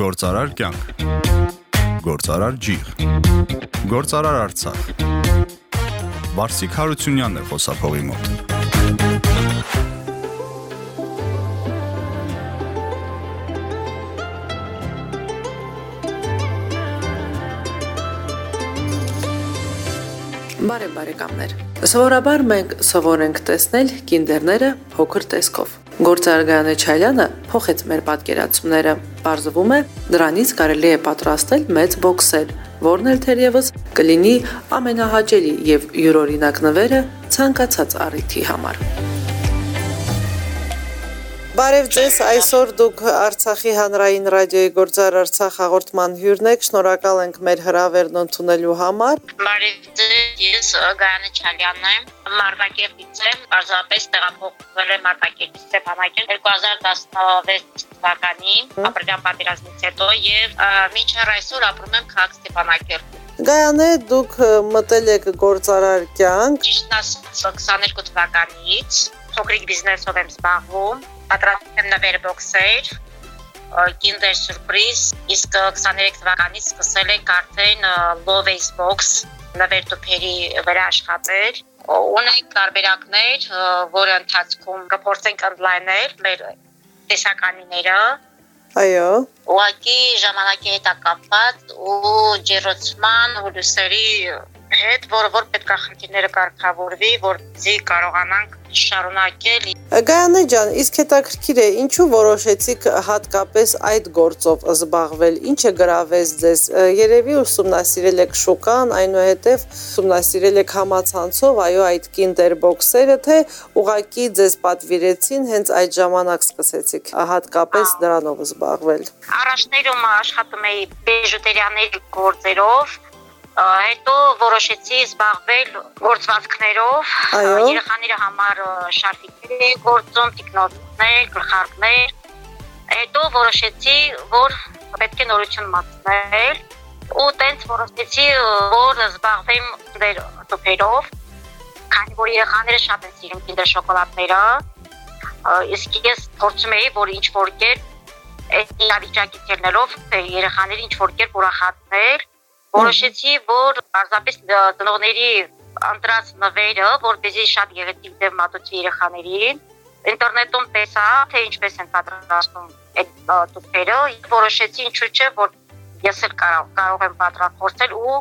Գործարար կյանք։ Գործարար ջիղ։ Գործարար Արցախ։ Վարսիկ Հարությունյանն է խոսափողի մոտ։ Բարև բարեկամներ։ Սովորաբար մենք սովոր ենք տեսնել կինդերները փոքր տեսքով։ Գործարգանը Չայլյանը փոխեց մեր պատկերացումները։ Պարզվում է, դրանից կարելի է պատրաստել մեծ բոքսեր, որն էլ թերևս կլինի ամենահաճելի եւ յուրօրինակ նվերը ցանկացած առիթի համար։ Բարև ձեզ, այսօր դուք Արցախի հանրային ռադիոյի Գործար Արցախ հաղորդման հյուրն եք։ Շնորհակալ ենք մեր հրավերն ընդունելու համար։ Բարև ձեզ, ես Գայանե Չալյանն եմ, Մարտակերտից եմ, պարզապես տեղափոխվել եմ Մարտակերտից Ստեփանակերտ 2016 թվականին, ապրիլյան պատերազմից հետո եւ մինչև այսօր ապրում եմ քաղաք Ստեփանակերտում։ Գայանե, դուք մտել եք գործարար կյանք։ Ճիշտն ասած 22 թվականից փոքրիկ բիզնեսով եմ զբաղվում, պատրաստում եմ նվեր բոքսեր, Kinder Surprise, իսկ 23 թվականից սկսել ենք արդեն Love's Box նվեր տուփերի վրա աշխատել։ Ունենք տարբերակներ, որը ընթացքում կփորձենք ընդլայնել մեր տեսականիները։ Այո։ Ուղղակի ժամանակի հետ կապված ու ջերոցման ու լուսերի հետ, որը որ պետք է խնդիրները կարգավորվի, որպեսզի կարողանանք շարունակել։ Գայանե ջան, իսկ հետաքրքիր է, ինչու որոշեցիք հատկապես այդ գործով զբաղվել։ Ինչը գրավեց ձեզ։ Երևի ուսումնասիրել եք շուկան, այնուհետև ուսումնասիրել եք համացանցով, այո, այդ box-երը, թե ուղակի ձեզ պատվիրեցին, հենց այդ ժամանակ սկսեցիք հատկապես դրանով զբաղվել։ Առաջներում աշխատում էի բեժուտերիաների գործերով, հետո որոշեցի զբաղվել գործվածքներով, երեխաների համար շարֆիկներ էի գործում, տիկնոցներ, գլխարկներ։ Հետո որոշեցի, որ պետք է նորություն մատնել ու տենց որոշեցի, որ զբաղվեմ դեր տոփերով, քանի որ երեխաները շատ են սիրում կինդեր շոկոլադները։ Իսկ ես փորձում էի, որ ինչ որ կերպ այդ իրավիճակի ցերնելով երեխաների ինչ որ կերպ ուրախացնել Որոշեցի, որ պարզապես ծնողների ընտրած նվերը, որպեսզի շատ գեղեցիկ դեպ մատուցի երեխաներին, ինտերնետում տեսա, թե ինչպես են պատրաստում այդ տուփերը, որոշեցի ինչու՞ չէ, որ ես էլ կարող կարող եմ պատրաստել ու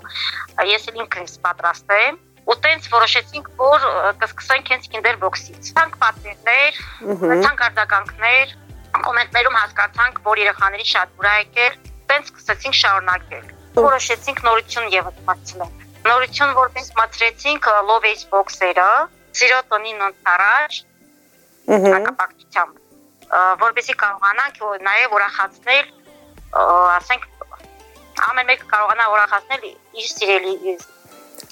ես էլ ինքս պատրաստեմ ու տենց որոշեցինք, որ կսկսենք հենց Kinder Box-ից։ Ցանկ պատվերներ, ցանկ արձագանքներ, կոմենտներում հասկացանք, որ երեխաների շատ ուրախ եկել, տենց սկսեցինք շարունակել որոշեցինք նորություն եւս մացնել։ Նորություն որպես մացրեցինք Love's box-երը, սիրոտոնին ընթարաշ հակապակցությամբ, որպեսզի կարողանանք նաև ուրախացնել, ասենք ամեն մեկը կարողանա ուրախացնել իր սիրելի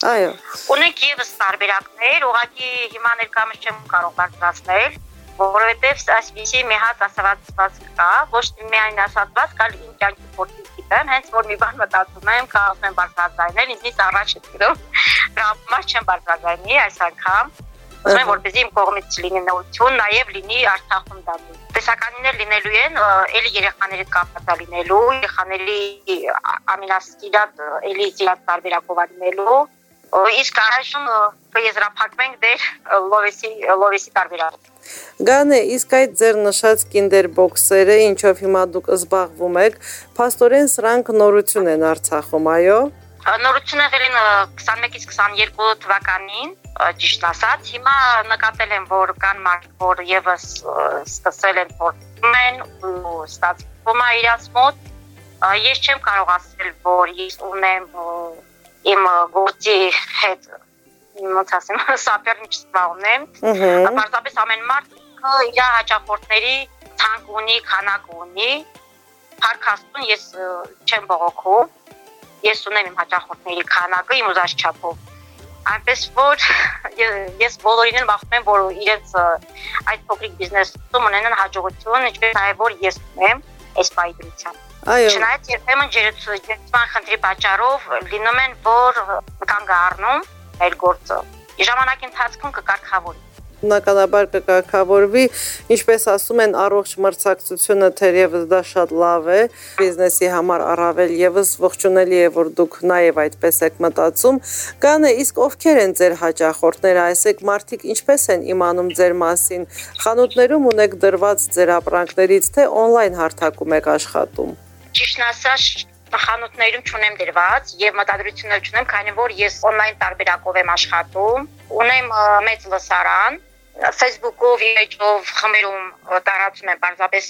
Այո։ Ունենք եւս տարբերակներ, ուղղակի հիմա ներկայումս չեմ կարող բարձրացնել, որովհետև այսպեսի մի հատ ասացված կա, ոչ միայն ասացված, կալ իմ կյանքի փորձի գիտեմ, հենց որ մի բան մտածում եմ, կարող եմ բարձրացնել, ինձնից առաջ է գնում։ Դրա համար չեմ բարձրացնի այս անգամ։ Ուզում եմ որպեսզի իմ կողմից լինի նորություն, նաև լինի Արցախում դա։ Տեսականիներ լինելու են, ելի երեխաների կապված լինելու, երեխաների ամենասիրած ելի սիրած տարբերակով լինելու իսկ այժմ կեզրափակվենք դեր լովեսի լովեսի տարբերակով Գանե, իսկ այդ ձեր նշած box-երը, ինչով հիմա դուք զբաղվում եք, փաստորեն սրանք նորություն են Արցախում, այո։ Նորություն եղել են 21-ից 22 թվականին, ճիշտ ասած, հիմա նկատել եմ, որ կան մարդ, որ եւս սկսել են փորձում են ու ստացվում է իրաց մոտ։ Ես չեմ կարող ասել, որ ես ունեմ իմ գործի հետ ոնց ասեմ, սապերնիչ զբաղվում եմ։ Պարզապես ամեն մարդ իր հաճախորդների ցանկ ունի, քանակ ունի։ Փարքաստուն ես չեմ բողոքում։ Ես ունեմ իմ հաճախորդների քանակը իմ ուզած չափով։ Այնպես որ ես բոլորին եմ աղբեմ, որ իրենց այդ փոքրիկ բիզնեսում ունենան հաջողություն, ինչպես նաև որ ես ունեմ այս պայծրությամբ։ Այո։ Չնայած երբեմն ջերմության խնդրի պատճառով լինում են, որ կանգ առնում այդ գործը։ Ժամանակի ընթացքում կկարգավորի։ բնականաբար կկարգավորվի, ինչպես ասում են, առողջ մրցակցությունը թերևս դա շատ լավ է, բիզնեսի համար առավել եւս ողջունելի է, որ դուք նաեւ այդպես եք մտածում։ Կանե, իսկ ովքեր են ձեր հաճախորդները, այսեք մարդիկ ինչպես են իմանում ձեր մասին։ Խանութներում ունեք դրված ձեր ապրանքներից, թե on-line հարթակում եք աշխատում։ Ճիշտն ասած, խանութներում չունեմ դրված եւ մտադրություններ չունեմ, քանի որ ես on-line տարբերակով եմ աշխատում։ Ունեմ մեծ լսարան, Facebook-ով, YouTube խմերում տարածում եմ պարզապես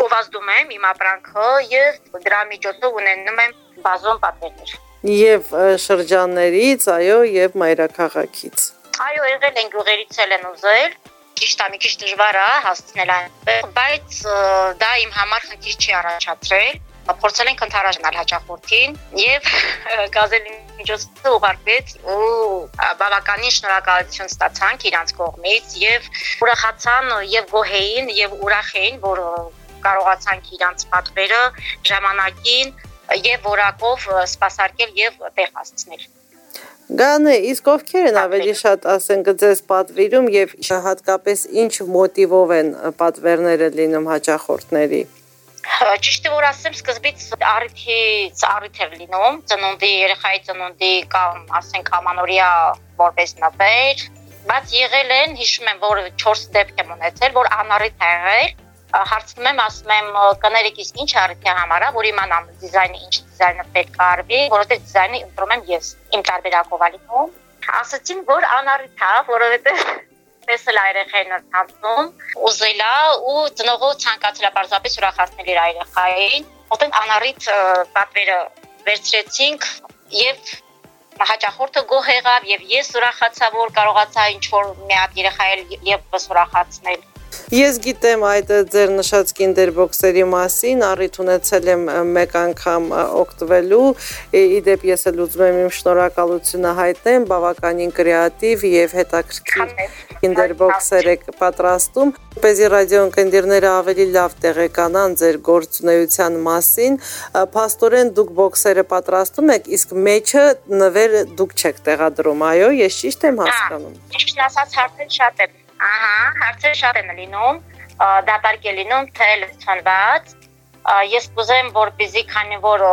գովազդում եմ իմ ապրանքը եւ դրա միջոցով ունենում եմ բազում պատվերներ։ Եվ շրջաններից, այո, եւ մայրաքաղաքից։ Այո, եղել են գյուղերից են ուզել, ճիշտ է, մի քիչ դժվար է հասցնել այնտեղ, բայց դա իմ համար խնդիր չի առաջացրել փորձել ենք ընդհանրաժանալ հաճախորդին եւ գազելի միջոցը ուղարկվեց ու բավականին շնորհակալություն ստացանք իրանց կողմից եւ ուրախացան եւ գոհեին եւ ուրախ էին որ կարողացանք իրանց պատվերը ժամանակին եւ որակով սպասարկել եւ տեղ հասցնել Գանե, իսկ ովքեր են ավելի շատ, ասենք, ձեզ պատվիրում եւ հատկապես ինչ մոտիվով են պատվերները լինում հաճախորդների։ Ճիշտ է որ ասեմ, սկզբից առիթից առիթ էր լինում, ծնունդի, երեխայի ծնունդի կամ ասենք ամանորյա որպես նվեր, բայց եղել են, հիշում եմ, որ 4 դեպք եմ ունեցել, որ անառիթ ա եղել, հարցնում եմ, ասում եմ, կներեք իսկ ինչ առիթի համար է, որ իմանամ դիզայնը ինչ դիզայնը պետք է արվի, որովհետև դիզայնը ընտրում եմ ես, իմ տարբերակով ալիքում։ Ասացին, որ անառիթ է, որովհետև տեսել երեխային ընթացքում, ուզելա ու ծնողը ցանկացել է պարզապես ուրախացնել իր երեխային։ Որտեղ անառիթ պատվերը վերցրեցինք եւ հաճախորդը գոհ եղավ եւ ես ուրախացա որ կարողացա ինչ որ մի հատ երեխա եւ ուրախացնել Ես գիտեմ այդ ձեր նշած կինդերբոքսերի մասին, առիթ ունեցել եմ մեկ անգամ օգտվելու, իդեպ ես էլ ուզում եմ իմ շնորհակալությունը հայտնեմ, բավականին կրեատիվ եւ հետաքրքիր կինդերբոքսեր եք պատրաստում, որպեսզի ռադիոընկերները ավելի լավ տեղեկանան ձեր գործունեության մասին։ Փաստորեն դուք բոքսերը պատրաստում եք, իսկ մեջը նվեր դուք չեք տեղադրում, այո, ես ճիշտ եմ հասկանում։ Ճիշտ ասած, հարցը շատ է Ահա, հարցեր շատ են լինում, դատարկ է լինում թե լցոնված։ Ես կուզեմ, որպեսզի քանի որ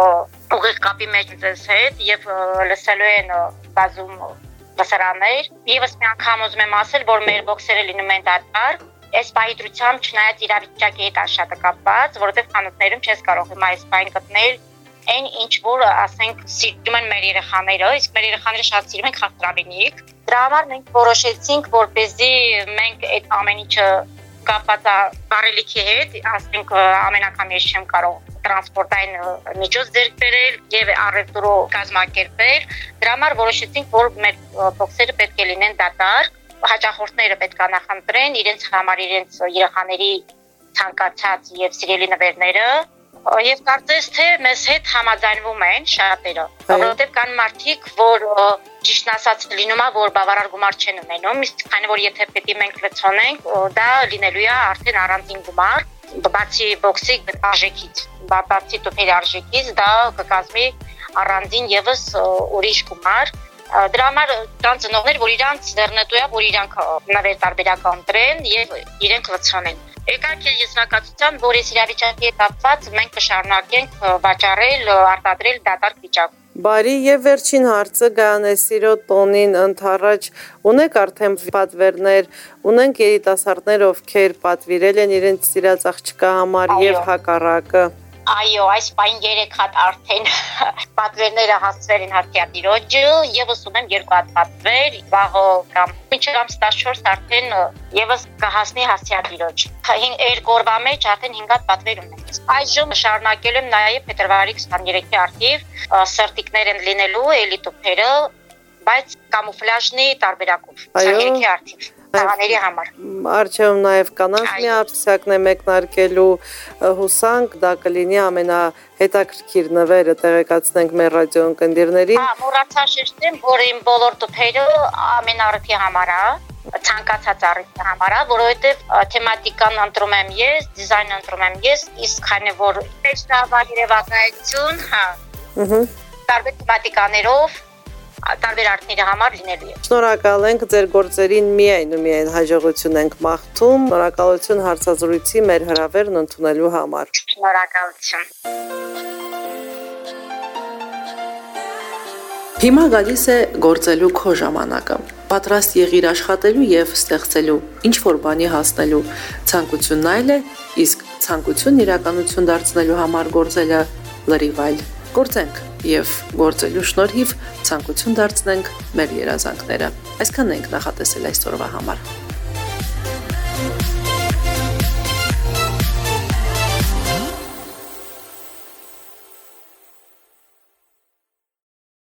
ուղիղ կապի մեջ ձեզ հետ եւ լսելու են բազում բասարաներ, եւս մի անգամ ուզում եմ ասել, որ մեր բոքսերը լինում են դատարկ այս պահիդրությամբ չնայած իրավիճակի հետ աշատը կապված, որովհետև խանութներում չես կարող հիմա այս բան գտնել այն ինչ որ ասենք սիրում են մեր երեխաները, իսկ մեր երեխաները շատ սիրում են խաղտրավենիք, Դրա համար մենք որոշեցինք, որպեսզի մենք այդ ամեն ինչը կապված է բարելիքի հետ, ասենք ամեն անգամ ես չեմ կարող տրանսպորտային միջոց ձեռք բերել եւ առևտրով կազմակերպել։ Դրա համար որոշեցինք, որ մեր բոքսերը պետք է լինեն դատարկ, հաճախորդները պետք է նախընտրեն իրենց համար իրենց երեխաների ցանկացած եւ սիրելի նվերները եւ կարծես թե մեզ հետ համաձայնվում են շատերը որովհետեւ կան մարդիկ որ ճիշտ ասած լինում է որ բավարար գումար չեն ունենում իսկ քանի որ եթե պետք է մենք լցոնենք դա լինելու է արդեն առանձին գումար բացի բոքսի արժեքից բացի տոփերի արժեքից դա կկազմի առանձին եւս ուրիշ գումար դրա համար կան ծնողներ, որ իրանց դեռնետու է, որ իրանք նվեր տարբերակ ընտրեն եւ իրենք լցոնեն։ Եկանք եզրակացության, որ այս իրավիճակի հետ կապված մենք կշարունակենք վաճառել, արտադրել դատարկ վիճակ։ Բարի եւ վերջին հարցը Գայանեսիրո տոնին ընթառաջ ունեք արդեն պատվերներ, ունենք երիտասարդներ, ովքեր պատվիրել են իրենց սիրած աղջկա համար եւ հակառակը։ Այո, այս պայն 3 հատ արդեն պատվերները հասցվել են հարկիատիրոջը, եւս ունեմ երկու հատ պատվեր, վաղը կամ մինչև 14 արդեն եւս կհասնի հասցիատիրոջ։ Հին երկորվա մեջ արդեն 5 հատ պատվեր ունեմ։ Այժմ շարունակել եմ նաեւ փետրվարի 23-ի արդիվ սերտիկներ են լինելու էլիտոփերը, բայց կամուֆլաժնի տարբերակով։ 23-ի արդիվ տղաների համար։ Արջևում նաև կանանց միապսակն է մեկնարկելու հուսանք, դա կլինի ամենահետաքրքիր նվերը տեղեկացնենք մեր ռադիոընկերներին։ Հա, մոռացա շեշտեմ, որ իմ բոլոր տոփերը ամենառիթի համար է ցանկացած առիթի համար, որովհետև թեմատիկան ընտրում եմ ես, դիզայնը ընտրում եմ ես, իսկ քանի որ ֆեստիվալ երևակայություն, հա։ Ահա տարբեր թեմատիկաներով տարբեր արդների համար լինելու է։ Շնորհակալ ենք ձեր գործերին միայն ու միայն հաջողություն ենք մաղթում։ Շնորհակալություն հարցազրույցի մեր հրավերն ընդունելու համար։ Շնորհակալություն։ Հիմա գալիս է գործելու քո ժամանակը պատրաստ եղիր աշխատելու եւ ստեղծելու, ինչ որ բանի հասնելու։ Ցանկությունն այլ է, իսկ ցանկությունն իրականություն դարձնելու համար գործելը լրիվ այլ։ Գործենք եւ գործելու շնորհիվ ցանկություն դարձնենք մեր երազանքները։ Այսքանն ենք նախատեսել այսօրվա համար։